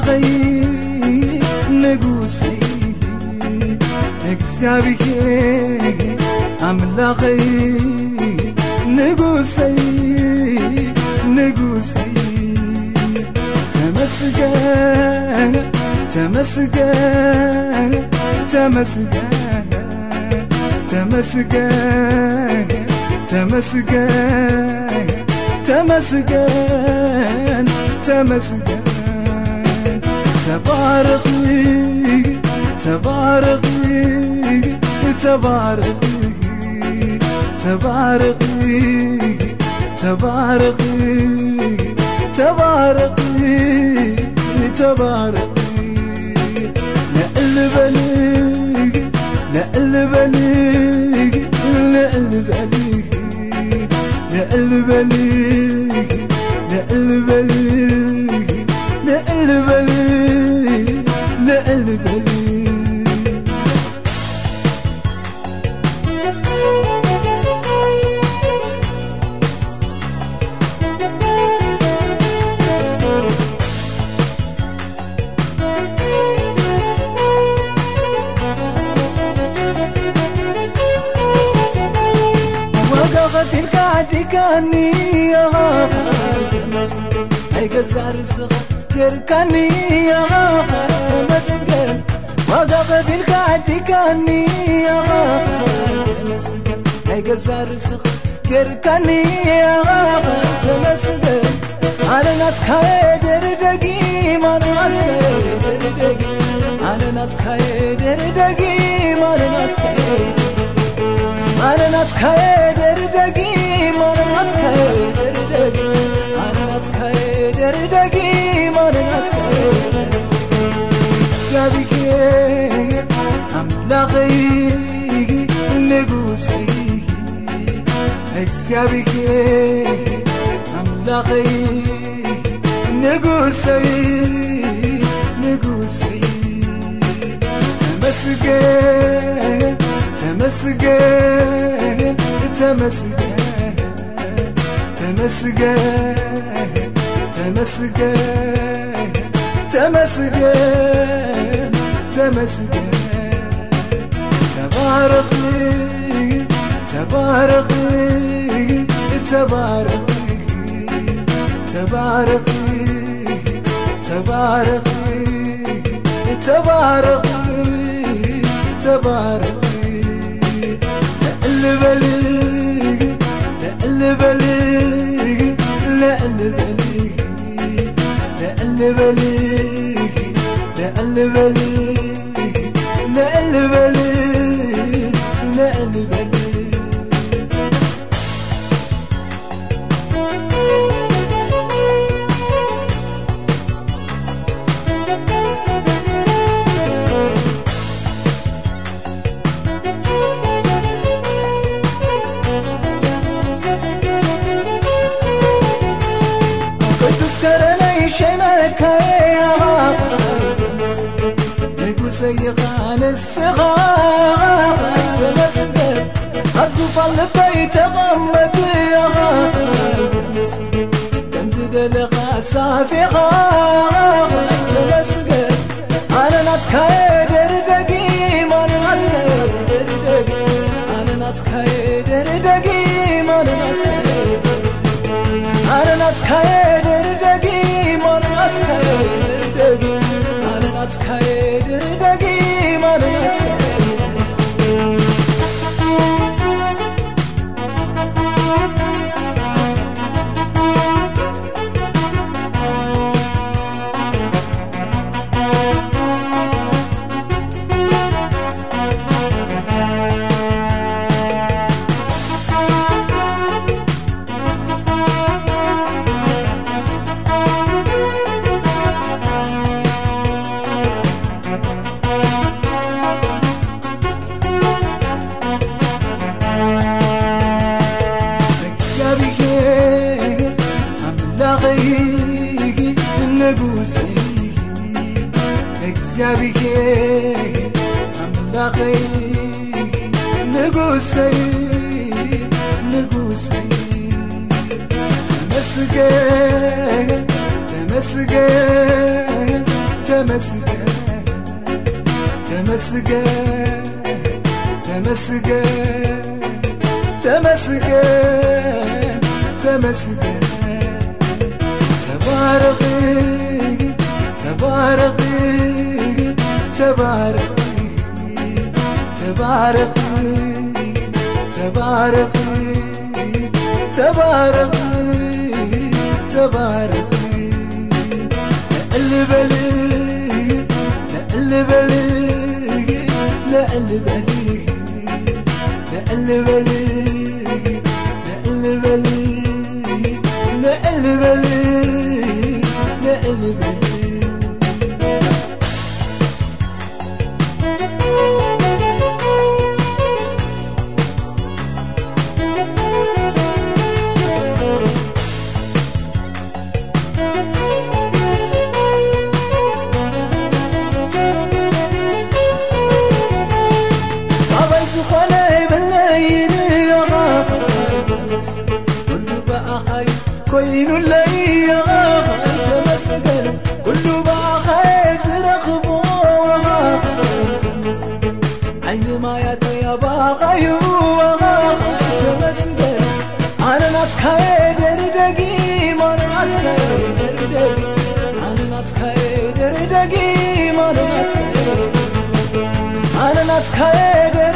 አምላኸይ ንጉሰይ እግዚአብሔር አምላኸይ ንጉሰይ ንጉሰይ ተመስገን ተመስገን ተመስገን ተመስገን ተመስገን ተመስገን ተመስገን تباركني تباركني تباركني تباركني تباركني تباركني تباركني. لقلبني لقلبني لقلبني لقلبني لقلبني. ጌርካኒ ናይ ገዛ ርስኻ ጌርካኒ ተመስገን ዋጋ ቐቢልካ ዓዲካኒ ናይ ገዛ ርስኻ ጌርካኒ ተመስገን ኣለናትካየ ደርደጊ ማልናትካ ደርደጊ ኣለናትካየ ደርደጊ ማልናትካ ኣለናትካየ ደርደጊ እግዚአብሔር አምላኸይ ንጉሰይ እግዚአብሔር አምላኸይ ንጉሰይ ንጉሰይ ተመስገን ተመስገን تمسجاه تمسجاه تمسجاه تمسجاه تبارك تبارك تبارك تبارك تبارك تبارك تبارك قلب لبليك لأن بليك لأن بليك لأن بليك لأن بليك سيغان الصغار. تمسكت الزفل بيت غمت يا تمزد تمسكت أنا نتكايدر دقيم أنا نتكايدر دقيم أنا نتكايدر دقيم أنا نتكايدر أنا نتكايدر دقيم እግዚአብሔር አምላኸይ ንጉሰይ ንጉሰይ ተመስገን ተመስገን ተመስገን ተመስገን ተመስገን ተመስገን ተመስገን ተባረኺ ተባረኺ تبارك تبارك تبارك تبارك تبارك لقلبلي لقلبلي لقلبلي لقلبلي لقلبلي لقلبلي زين الأيام انت مسجد. كل ما خيز عين ما انت مسجد. أنا ناس خيدر ما ناس خيدر دقي. أنا ناس خيدر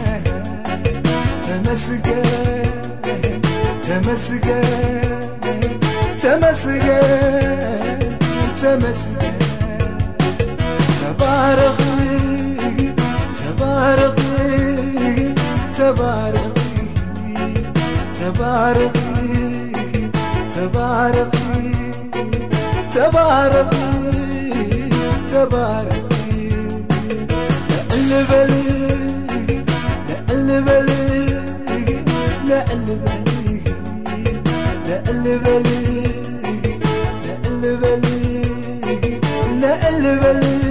تبارك تبارك تبارك تبارك تبارك تبارك تبارك تبارك تبارك. تبارك تبارك لقلبي لقلبي قلبي لا قلبي لا